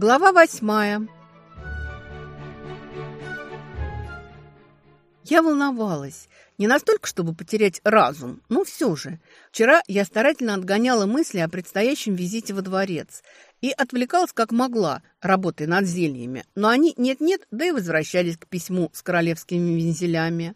Глава восьмая. Я волновалась. Не настолько, чтобы потерять разум, но все же. Вчера я старательно отгоняла мысли о предстоящем визите во дворец и отвлекалась как могла, работой над зельями. Но они нет-нет, да и возвращались к письму с королевскими вензелями.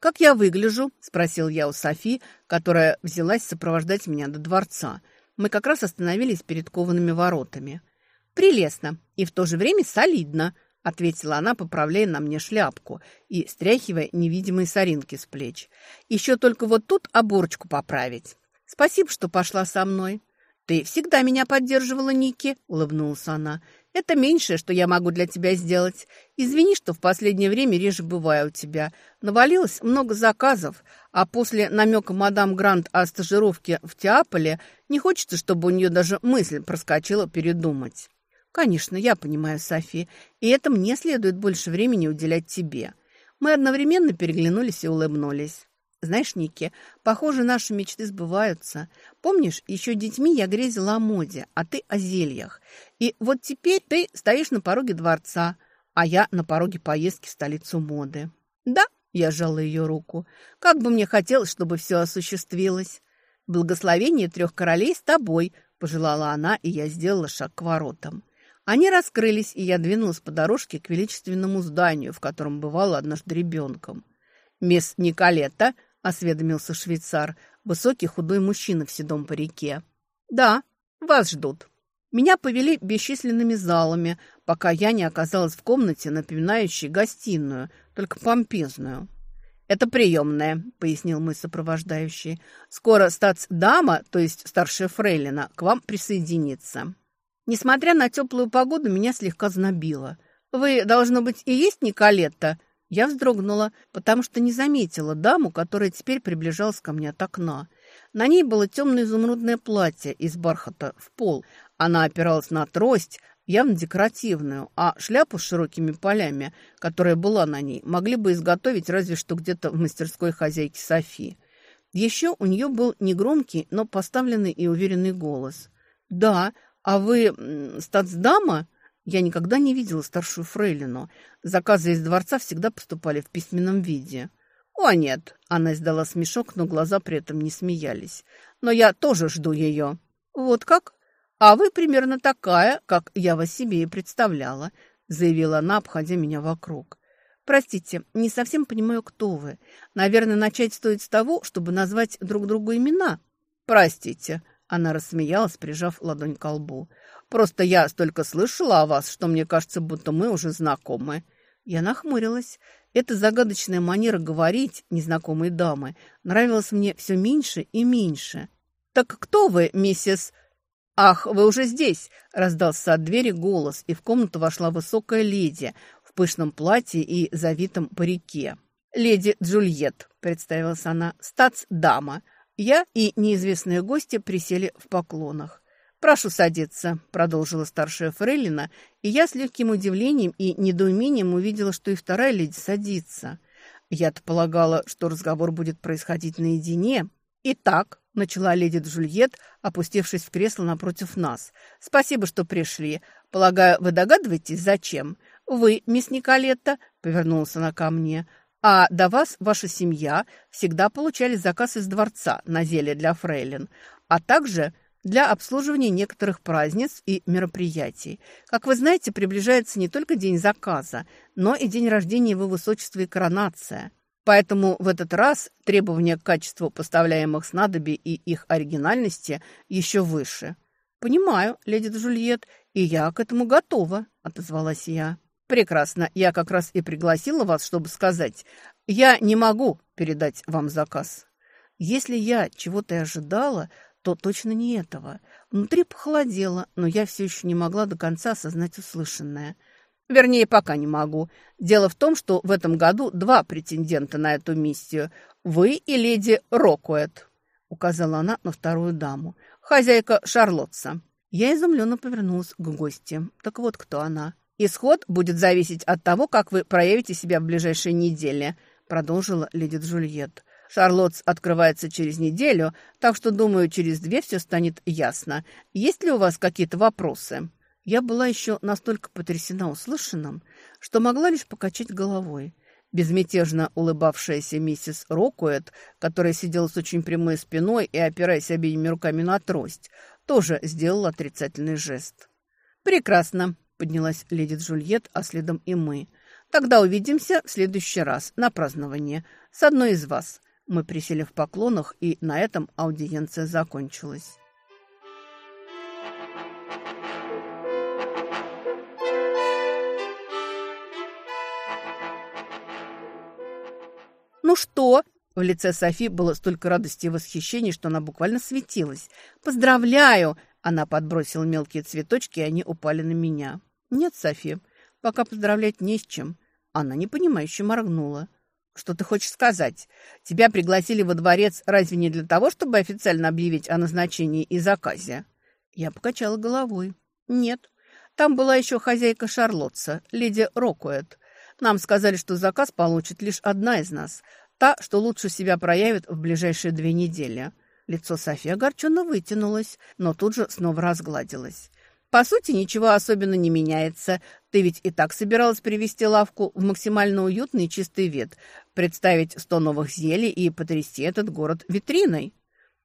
«Как я выгляжу?» – спросил я у Софи, которая взялась сопровождать меня до дворца. Мы как раз остановились перед коваными воротами – «Прелестно и в то же время солидно», — ответила она, поправляя на мне шляпку и стряхивая невидимые соринки с плеч. «Еще только вот тут оборочку поправить. Спасибо, что пошла со мной». «Ты всегда меня поддерживала, Ники», — улыбнулась она. «Это меньшее, что я могу для тебя сделать. Извини, что в последнее время реже бываю у тебя. Навалилось много заказов, а после намека мадам Грант о стажировке в Теаполе не хочется, чтобы у нее даже мысль проскочила передумать». «Конечно, я понимаю, Софи, и это мне следует больше времени уделять тебе». Мы одновременно переглянулись и улыбнулись. «Знаешь, Ники, похоже, наши мечты сбываются. Помнишь, еще детьми я грезила о моде, а ты о зельях. И вот теперь ты стоишь на пороге дворца, а я на пороге поездки в столицу моды». «Да», – я сжала ее руку, – «как бы мне хотелось, чтобы все осуществилось». «Благословение трех королей с тобой», – пожелала она, и я сделала шаг к воротам. Они раскрылись, и я двинулась по дорожке к величественному зданию, в котором бывала однажды ребенком. Мест Николета», — осведомился швейцар, высокий худой мужчина в седом парике. «Да, вас ждут». Меня повели бесчисленными залами, пока я не оказалась в комнате, напоминающей гостиную, только помпезную. «Это приемная», — пояснил мой сопровождающий. «Скоро стац-дама, то есть старшая фрейлина, к вам присоединится». Несмотря на теплую погоду, меня слегка знобило. «Вы, должно быть, и есть Николетта?» Я вздрогнула, потому что не заметила даму, которая теперь приближалась ко мне от окна. На ней было темное изумрудное платье из бархата в пол. Она опиралась на трость, явно декоративную, а шляпу с широкими полями, которая была на ней, могли бы изготовить разве что где-то в мастерской хозяйки Софии. Еще у нее был негромкий, но поставленный и уверенный голос. «Да, «А вы стацдама?» Я никогда не видела старшую фрейлину. Заказы из дворца всегда поступали в письменном виде. «О, нет!» – она издала смешок, но глаза при этом не смеялись. «Но я тоже жду ее». «Вот как?» «А вы примерно такая, как я вас себе и представляла», – заявила она, обходя меня вокруг. «Простите, не совсем понимаю, кто вы. Наверное, начать стоит с того, чтобы назвать друг другу имена». «Простите», она рассмеялась, прижав ладонь к лбу. «Просто я столько слышала о вас, что мне кажется, будто мы уже знакомы». Я нахмурилась. Эта загадочная манера говорить незнакомой дамы нравилась мне все меньше и меньше. «Так кто вы, миссис...» «Ах, вы уже здесь!» – раздался от двери голос, и в комнату вошла высокая леди в пышном платье и завитом парике. «Леди Джульет», – представилась она, – «стац-дама». Я и неизвестные гости присели в поклонах. «Прошу садиться», – продолжила старшая фрейлина, и я с легким удивлением и недоумением увидела, что и вторая леди садится. Я-то полагала, что разговор будет происходить наедине. «Итак», – начала леди Джульет, опустившись в кресло напротив нас, – «спасибо, что пришли. Полагаю, вы догадываетесь, зачем?» «Вы, мисс Николетта», – повернулся она ко мне, – а до вас ваша семья всегда получали заказ из дворца на зелье для фрейлин, а также для обслуживания некоторых праздниц и мероприятий. Как вы знаете, приближается не только день заказа, но и день рождения его высочества и коронация. Поэтому в этот раз требования к качеству поставляемых снадобий и их оригинальности еще выше. «Понимаю, леди Джульет, и я к этому готова», – отозвалась я. Прекрасно, я как раз и пригласила вас, чтобы сказать, я не могу передать вам заказ. Если я чего-то и ожидала, то точно не этого. Внутри похолодело, но я все еще не могла до конца осознать услышанное. Вернее, пока не могу. Дело в том, что в этом году два претендента на эту миссию. Вы и леди Рокуэт, указала она на вторую даму. Хозяйка Шарлотса. Я изумленно повернулась к гости. Так вот, кто она? Исход будет зависеть от того, как вы проявите себя в ближайшие недели», — продолжила леди Джульетт. «Шарлотс открывается через неделю, так что, думаю, через две все станет ясно. Есть ли у вас какие-то вопросы?» Я была еще настолько потрясена услышанным, что могла лишь покачать головой. Безмятежно улыбавшаяся миссис Рокуэт, которая сидела с очень прямой спиной и опираясь обеими руками на трость, тоже сделала отрицательный жест. «Прекрасно», поднялась леди Джульет, а следом и мы. «Тогда увидимся в следующий раз на праздновании с одной из вас». Мы присели в поклонах, и на этом аудиенция закончилась. «Ну что?» В лице Софи было столько радости и восхищения, что она буквально светилась. «Поздравляю!» Она подбросила мелкие цветочки, и они упали на меня. «Нет, Софи, пока поздравлять не с чем». Она непонимающе моргнула. «Что ты хочешь сказать? Тебя пригласили во дворец разве не для того, чтобы официально объявить о назначении и заказе?» Я покачала головой. «Нет. Там была еще хозяйка Шарлотца, леди Рокуэт. Нам сказали, что заказ получит лишь одна из нас, та, что лучше себя проявит в ближайшие две недели». Лицо Софи огорченно вытянулось, но тут же снова разгладилось. По сути, ничего особенно не меняется. Ты ведь и так собиралась привести лавку в максимально уютный чистый вид, представить сто новых зелий и потрясти этот город витриной.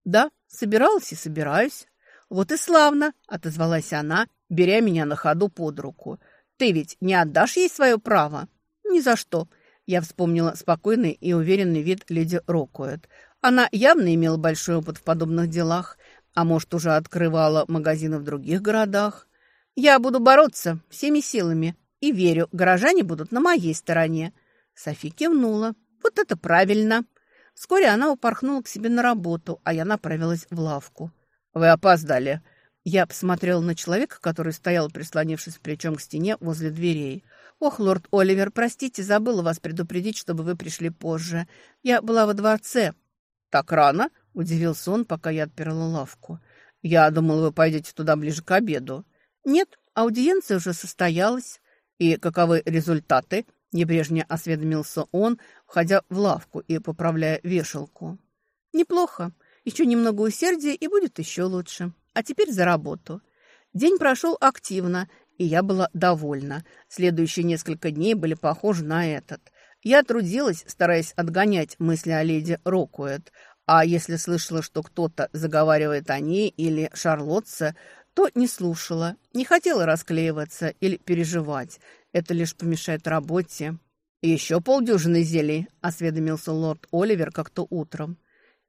Да, собиралась и собираюсь. Вот и славно, отозвалась она, беря меня на ходу под руку. Ты ведь не отдашь ей свое право? Ни за что. Я вспомнила спокойный и уверенный вид леди Рокуэт. Она явно имела большой опыт в подобных делах а может, уже открывала магазины в других городах. Я буду бороться всеми силами и верю, горожане будут на моей стороне». Софи кивнула. «Вот это правильно». Вскоре она упорхнула к себе на работу, а я направилась в лавку. «Вы опоздали». Я посмотрела на человека, который стоял, прислонившись плечом к стене возле дверей. «Ох, лорд Оливер, простите, забыла вас предупредить, чтобы вы пришли позже. Я была во дворце». «Так рано?» Удивился он, пока я отперла лавку. «Я думал, вы пойдете туда ближе к обеду». «Нет, аудиенция уже состоялась». «И каковы результаты?» – небрежно осведомился он, входя в лавку и поправляя вешалку. «Неплохо. Еще немного усердия, и будет еще лучше. А теперь за работу». День прошел активно, и я была довольна. Следующие несколько дней были похожи на этот – я трудилась, стараясь отгонять мысли о леди Рокуэт, а если слышала, что кто-то заговаривает о ней или шарлотце, то не слушала, не хотела расклеиваться или переживать. Это лишь помешает работе. «Еще полдюжины зелий», – осведомился лорд Оливер как-то утром.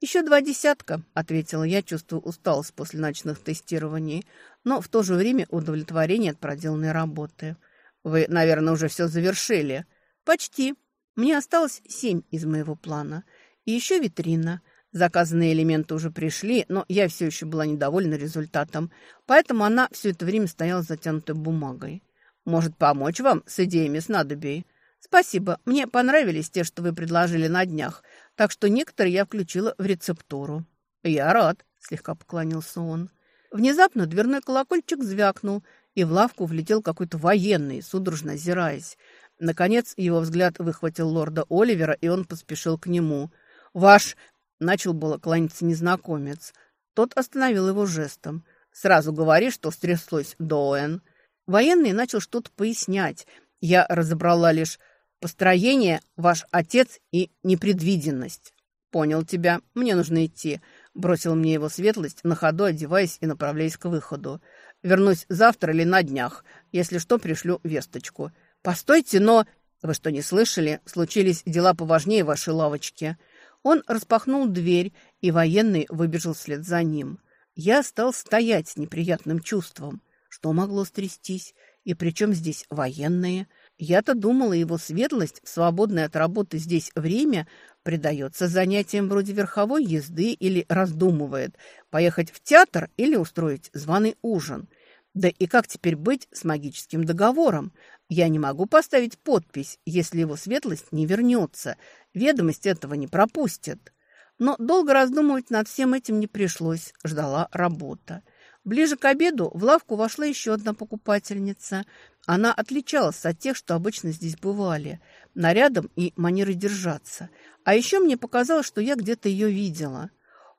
«Еще два десятка», – ответила я, чувствую усталость после ночных тестирований, но в то же время удовлетворение от проделанной работы. «Вы, наверное, уже все завершили». «Почти. Мне осталось семь из моего плана. И еще витрина. Заказанные элементы уже пришли, но я все еще была недовольна результатом, поэтому она все это время стояла затянутой бумагой. «Может, помочь вам с идеями снадобий?» «Спасибо, мне понравились те, что вы предложили на днях, так что некоторые я включила в рецептуру». «Я рад», – слегка поклонился он. Внезапно дверной колокольчик звякнул, и в лавку влетел какой-то военный, судорожно озираясь. Наконец его взгляд выхватил лорда Оливера, и он поспешил к нему. «Ваш Начал было кланяться незнакомец. Тот остановил его жестом. «Сразу говори, что стряслось, Доэн». Военный начал что-то пояснять. Я разобрала лишь построение, ваш отец и непредвиденность. «Понял тебя. Мне нужно идти». Бросил мне его светлость, на ходу одеваясь и направляясь к выходу. «Вернусь завтра или на днях. Если что, пришлю весточку». «Постойте, но...» «Вы что, не слышали? Случились дела поважнее вашей лавочки». Он распахнул дверь, и военный выбежал вслед за ним. Я стал стоять с неприятным чувством. Что могло стрястись? И при здесь военные? Я-то думала, его светлость в свободное от работы здесь время предается занятиям вроде верховой езды или раздумывает, поехать в театр или устроить званый ужин. Да и как теперь быть с магическим договором? Я не могу поставить подпись, если его светлость не вернется. Ведомость этого не пропустит. Но долго раздумывать над всем этим не пришлось. Ждала работа. Ближе к обеду в лавку вошла еще одна покупательница. Она отличалась от тех, что обычно здесь бывали, нарядом и манерой держаться. А еще мне показалось, что я где-то ее видела.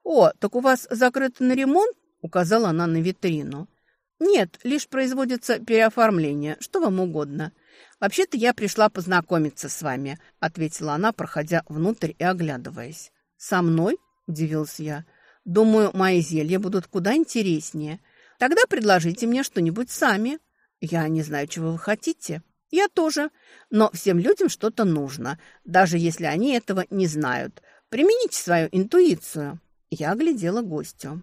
«О, так у вас закрыто на ремонт?» – указала она на витрину. «Нет, лишь производится переоформление. Что вам угодно». «Вообще-то я пришла познакомиться с вами», — ответила она, проходя внутрь и оглядываясь. «Со мной?» — удивился я. «Думаю, мои зелья будут куда интереснее. Тогда предложите мне что-нибудь сами». «Я не знаю, чего вы хотите». «Я тоже. Но всем людям что-то нужно, даже если они этого не знают. Примените свою интуицию». Я оглядела гостю.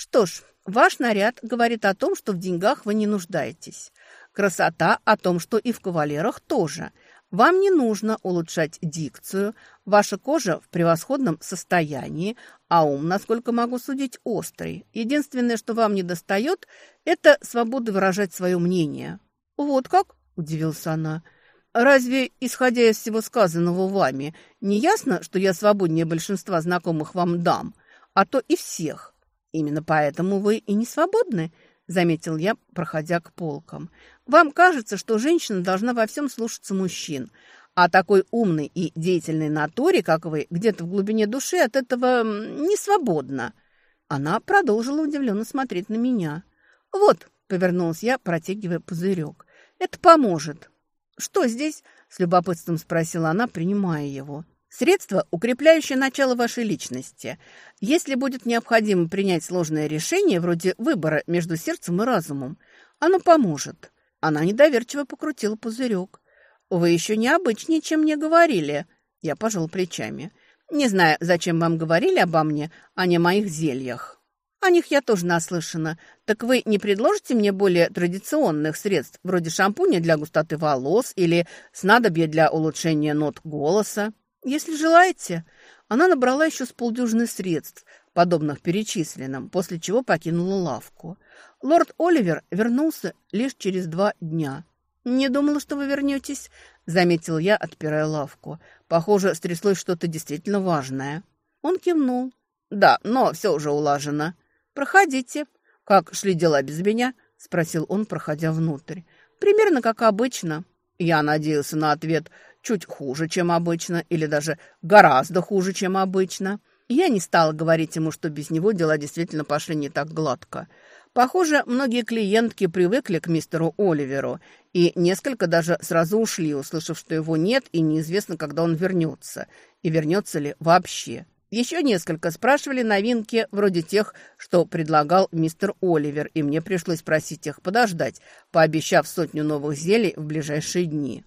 Что ж, ваш наряд говорит о том, что в деньгах вы не нуждаетесь. Красота о том, что и в кавалерах тоже. Вам не нужно улучшать дикцию, ваша кожа в превосходном состоянии, а ум, насколько могу судить, острый. Единственное, что вам не достает, это свобода выражать свое мнение. Вот как? – удивился она. Разве, исходя из всего сказанного вами, не ясно, что я свободнее большинства знакомых вам дам, а то и всех – Именно поэтому вы и не свободны, заметил я, проходя к полкам. Вам кажется, что женщина должна во всем слушаться мужчин. А такой умной и деятельной натуре, как вы, где-то в глубине души от этого не свободна. Она продолжила удивленно смотреть на меня. «Вот», — повернулась я, протягивая пузырек, — «это поможет». «Что здесь?» — с любопытством спросила она, принимая его. Средство, укрепляющее начало вашей личности. Если будет необходимо принять сложное решение, вроде выбора между сердцем и разумом, оно поможет. Она недоверчиво покрутила пузырек. «Вы еще необычнее, чем мне говорили». Я пожал плечами. «Не знаю, зачем вам говорили обо мне, а не о моих зельях». «О них я тоже наслышана. Так вы не предложите мне более традиционных средств, вроде шампуня для густоты волос или снадобья для улучшения нот голоса?» Если желаете, она набрала еще с полдюжины средств, подобных перечисленным, после чего покинула лавку. Лорд Оливер вернулся лишь через два дня. «Не думала, что вы вернетесь», — заметил я, отпирая лавку. «Похоже, стряслось что-то действительно важное». Он кивнул. «Да, но все уже улажено. Проходите». «Как шли дела без меня?» — спросил он, проходя внутрь. «Примерно как обычно». Я надеялся на ответ чуть хуже, чем обычно, или даже гораздо хуже, чем обычно. Я не стала говорить ему, что без него дела действительно пошли не так гладко. Похоже, многие клиентки привыкли к мистеру Оливеру, и несколько даже сразу ушли, услышав, что его нет и неизвестно, когда он вернется, и вернется ли вообще. Еще несколько спрашивали новинки вроде тех, что предлагал мистер Оливер, и мне пришлось просить их подождать, пообещав сотню новых зелий в ближайшие дни.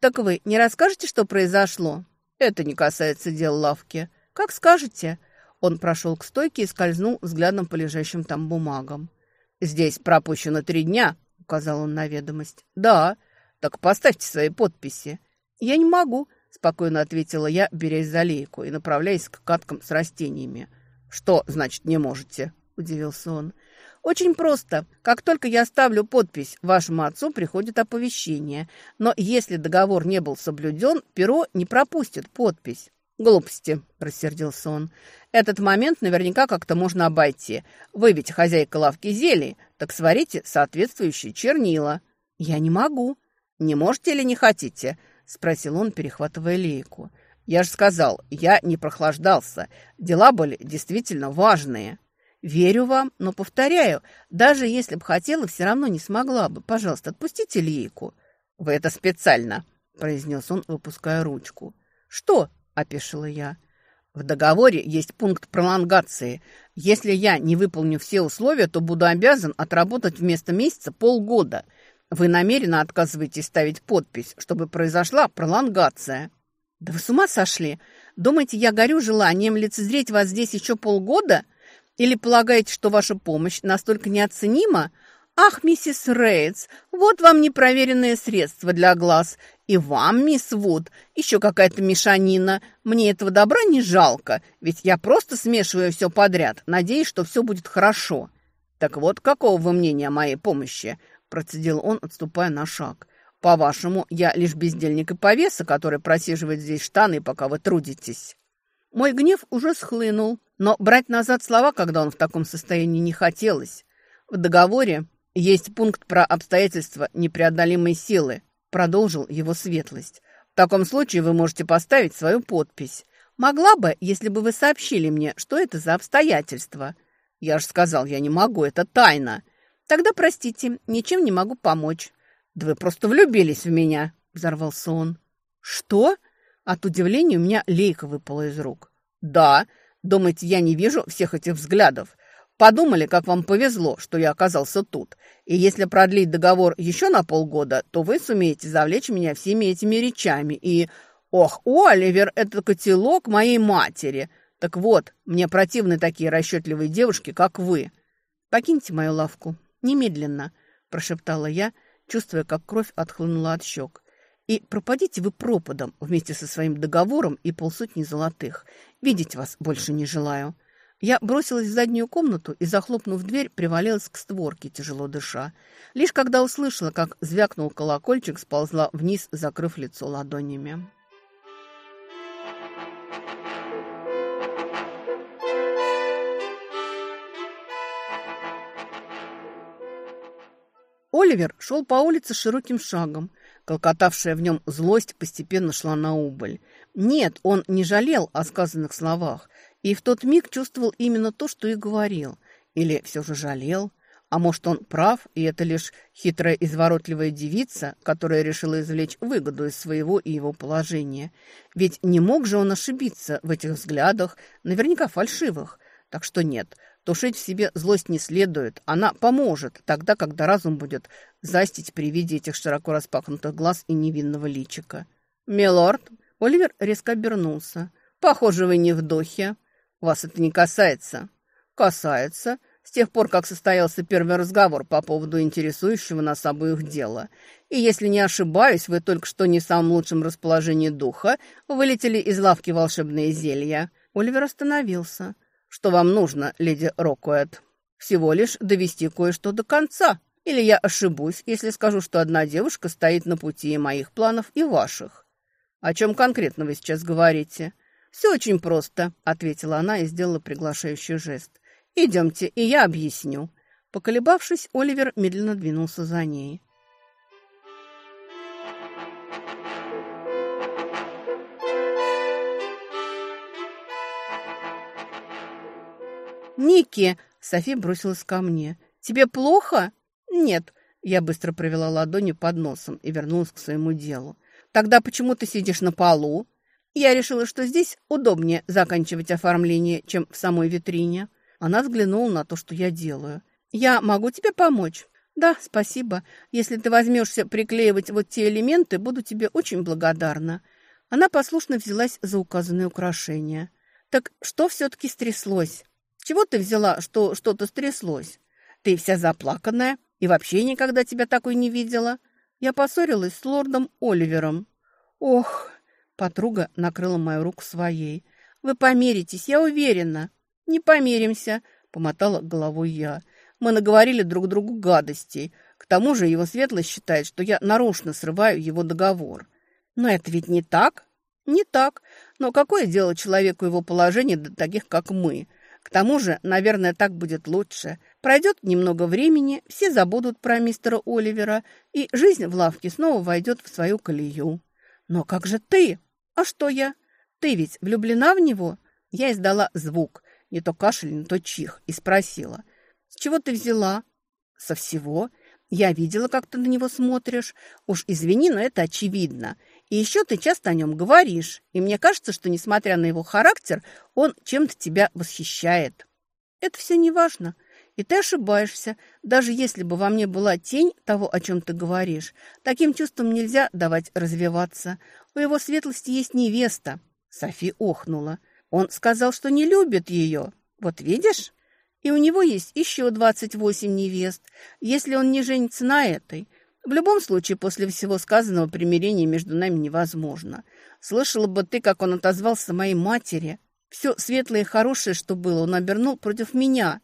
Так вы не расскажете, что произошло? Это не касается дел лавки. Как скажете. Он прошел к стойке и скользнул взглядом по лежащим там бумагам. «Здесь пропущено три дня», — указал он на ведомость. «Да, так поставьте свои подписи». «Я не могу», — спокойно ответила я, берясь за лейку и направляясь к каткам с растениями. «Что значит не можете?» — удивился он. Очень просто. Как только я ставлю подпись, вашему отцу приходит оповещение. Но если договор не был соблюден, перо не пропустит подпись. «Глупости», – рассердился он. «Этот момент наверняка как-то можно обойти. Вы ведь хозяйка лавки зелий, так сварите соответствующие чернила». «Я не могу». «Не можете или не хотите?» – спросил он, перехватывая лейку. «Я же сказал, я не прохлаждался. Дела были действительно важные». Верю вам, но повторяю, даже если бы хотела, все равно не смогла бы. Пожалуйста, отпустите лейку». «Вы это специально», – произнес он, выпуская ручку. «Что?» – опешила я. «В договоре есть пункт пролонгации. Если я не выполню все условия, то буду обязан отработать вместо месяца полгода. Вы намеренно отказываетесь ставить подпись, чтобы произошла пролонгация». «Да вы с ума сошли? Думаете, я горю желанием лицезреть вас здесь еще полгода?» Или полагаете, что ваша помощь настолько неоценима? Ах, миссис Рейтс, вот вам непроверенные средства для глаз. И вам, мисс Вуд, еще какая-то мешанина. Мне этого добра не жалко, ведь я просто смешиваю все подряд, надеясь, что все будет хорошо. Так вот, какого вы мнения о моей помощи? Процедил он, отступая на шаг. По-вашему, я лишь бездельник и повеса, который просиживает здесь штаны, пока вы трудитесь. Мой гнев уже схлынул. Но брать назад слова, когда он в таком состоянии, не хотелось. В договоре есть пункт про обстоятельства непреодолимой силы, продолжил его светлость. В таком случае вы можете поставить свою подпись. Могла бы, если бы вы сообщили мне, что это за обстоятельства. Я же сказал, я не могу, это тайна. Тогда, простите, ничем не могу помочь. Да вы просто влюбились в меня, взорвался он. Что? От удивления у меня лейка выпала из рук. Да, Думаете, я не вижу всех этих взглядов? Подумали, как вам повезло, что я оказался тут. И если продлить договор еще на полгода, то вы сумеете завлечь меня всеми этими речами. И, ох, Оливер, этот котелок моей матери. Так вот, мне противны такие расчетливые девушки, как вы. Покиньте мою лавку. Немедленно, прошептала я, чувствуя, как кровь отхлынула от щек. И пропадите вы пропадом вместе со своим договором и полсотни золотых. Видеть вас больше не желаю». Я бросилась в заднюю комнату и, захлопнув дверь, привалилась к створке, тяжело дыша. Лишь когда услышала, как звякнул колокольчик, сползла вниз, закрыв лицо ладонями. Оливер шел по улице широким шагом. Колкотавшая в нем злость постепенно шла на убыль. Нет, он не жалел о сказанных словах, и в тот миг чувствовал именно то, что и говорил. Или все же жалел. А может, он прав, и это лишь хитрая изворотливая девица, которая решила извлечь выгоду из своего и его положения. Ведь не мог же он ошибиться в этих взглядах, наверняка фальшивых. Так что нет, Тушить в себе злость не следует. Она поможет, тогда, когда разум будет застить при виде этих широко распахнутых глаз и невинного личика. «Милорд!» Оливер резко обернулся. «Похоже, вы не в духе. Вас это не касается». «Касается. С тех пор, как состоялся первый разговор по поводу интересующего нас обоих дела. И если не ошибаюсь, вы только что не в самом лучшем расположении духа вылетели из лавки волшебные зелья». Оливер остановился. «Оливер» что вам нужно, леди Рокуэт. Всего лишь довести кое-что до конца. Или я ошибусь, если скажу, что одна девушка стоит на пути моих планов, и ваших. О чем конкретно вы сейчас говорите? Все очень просто, ответила она и сделала приглашающий жест. Идемте, и я объясню. Поколебавшись, Оливер медленно двинулся за ней. «Ники!» Софи бросилась ко мне. «Тебе плохо?» «Нет». Я быстро провела ладонью под носом и вернулась к своему делу. «Тогда почему ты сидишь на полу?» Я решила, что здесь удобнее заканчивать оформление, чем в самой витрине. Она взглянула на то, что я делаю. «Я могу тебе помочь?» «Да, спасибо. Если ты возьмешься приклеивать вот те элементы, буду тебе очень благодарна». Она послушно взялась за указанные украшения. «Так что все-таки стряслось?» чего ты взяла, что что-то стряслось? Ты вся заплаканная и вообще никогда тебя такой не видела. Я поссорилась с лордом Оливером». «Ох!» – подруга накрыла мою руку своей. «Вы помиритесь, я уверена». «Не помиримся», – помотала головой я. «Мы наговорили друг другу гадостей. К тому же его светлость считает, что я нарочно срываю его договор». «Но это ведь не так?» «Не так. Но какое дело человеку его положение до таких, как мы?» К тому же, наверное, так будет лучше. Пройдет немного времени, все забудут про мистера Оливера, и жизнь в лавке снова войдет в свою колею. Но как же ты? А что я? Ты ведь влюблена в него? Я издала звук, не то кашель, не то чих, и спросила. С чего ты взяла? Со всего. Я видела, как ты на него смотришь. Уж извини, но это очевидно. И еще ты часто о нем говоришь, и мне кажется, что, несмотря на его характер, он чем-то тебя восхищает». «Это все не важно. И ты ошибаешься. Даже если бы во мне была тень того, о чем ты говоришь, таким чувствам нельзя давать развиваться. У его светлости есть невеста». Софи охнула. «Он сказал, что не любит ее. Вот видишь?» И у него есть еще 28 невест. Если он не женится на этой, в любом случае, после всего сказанного, примирение между нами невозможно. Слышала бы ты, как он отозвался моей матери. Все светлое и хорошее, что было, он обернул против меня.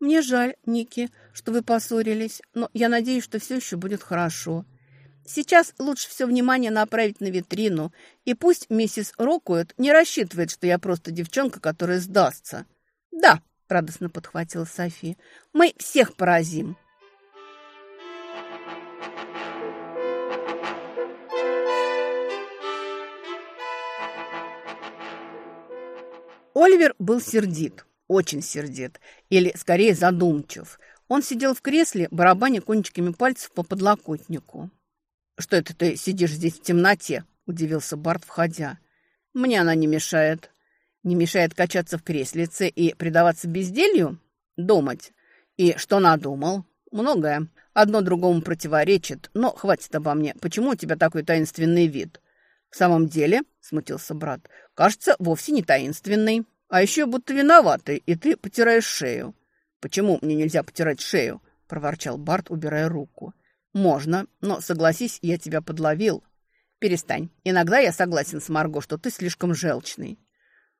Мне жаль, Ники, что вы поссорились, но я надеюсь, что все еще будет хорошо. Сейчас лучше все внимание направить на витрину, и пусть миссис Рокуэт не рассчитывает, что я просто девчонка, которая сдастся. Да, радостно подхватила София, мы всех поразим. Оливер был сердит, очень сердит, или скорее задумчив. Он сидел в кресле, барабаня кончиками пальцев по подлокотнику. «Что это ты сидишь здесь в темноте?» – удивился Барт, входя. «Мне она не мешает». «Не мешает качаться в креслице и предаваться безделью?» «Думать». «И что надумал?» «Многое. Одно другому противоречит. Но хватит обо мне. Почему у тебя такой таинственный вид?» В самом деле, смутился брат, кажется, вовсе не таинственный. А еще будто виноватый, и ты потираешь шею. Почему мне нельзя потирать шею? проворчал Барт, убирая руку. «Можно, но согласись, я тебя подловил». «Перестань. Иногда я согласен с Марго, что ты слишком желчный».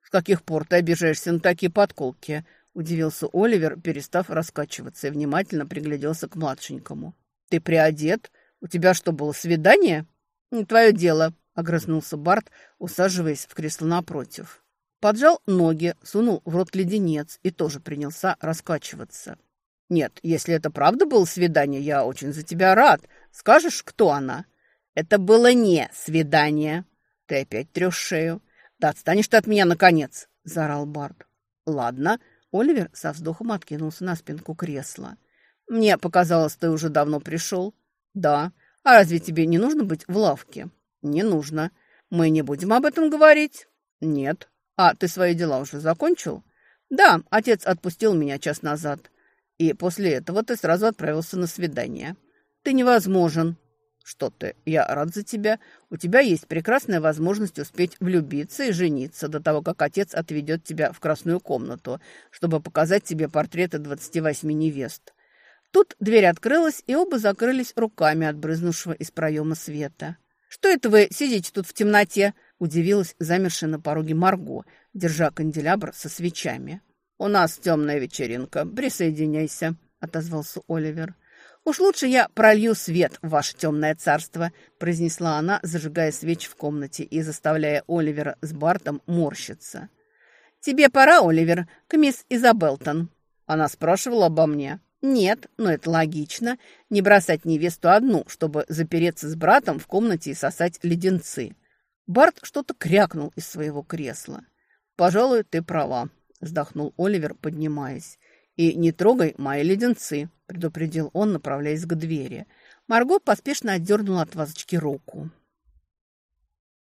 «С каких пор ты обижаешься на такие подколки?» – удивился Оливер, перестав раскачиваться и внимательно пригляделся к младшенькому. «Ты приодет? У тебя что, было свидание?» ну, «Не твое дело», Огрызнулся Барт, усаживаясь в кресло напротив. Поджал ноги, сунул в рот леденец и тоже принялся раскачиваться. «Нет, если это правда было свидание, я очень за тебя рад. Скажешь, кто она?» «Это было не свидание. Ты опять трешь шею. Да отстанешь ты от меня, наконец!» – заорал Барт. «Ладно». Оливер со вздохом откинулся на спинку кресла. «Мне показалось, ты уже давно пришел». «Да. А разве тебе не нужно быть в лавке?» не нужно. Мы не будем об этом говорить». «Нет». «А ты свои дела уже закончил?» «Да, отец отпустил меня час назад. И после этого ты сразу отправился на свидание». «Ты невозможен». «Что ты? Я рад за тебя. У тебя есть прекрасная возможность успеть влюбиться и жениться до того, как отец отведет тебя в красную комнату, чтобы показать тебе портреты 28 невест». Тут дверь открылась, и оба закрылись руками от брызнувшего из проема света. «Что это вы сидите тут в темноте?» – удивилась замершая на пороге Марго, держа канделябр со свечами. «У нас темная вечеринка. Присоединяйся», – отозвался Оливер. «Уж лучше я пролью свет в ваше темное царство», – произнесла она, зажигая свечи в комнате и заставляя Оливера с Бартом морщиться. «Тебе пора, Оливер, к мисс Изабелтон». Она спрашивала обо мне. Нет, но это логично. Не бросать невесту одну, чтобы запереться с братом в комнате и сосать леденцы. Барт что-то крякнул из своего кресла. «Пожалуй, ты права», – вздохнул Оливер, поднимаясь. «И не трогай мои леденцы», – предупредил он, направляясь к двери. Марго поспешно отдернула от вазочки руку.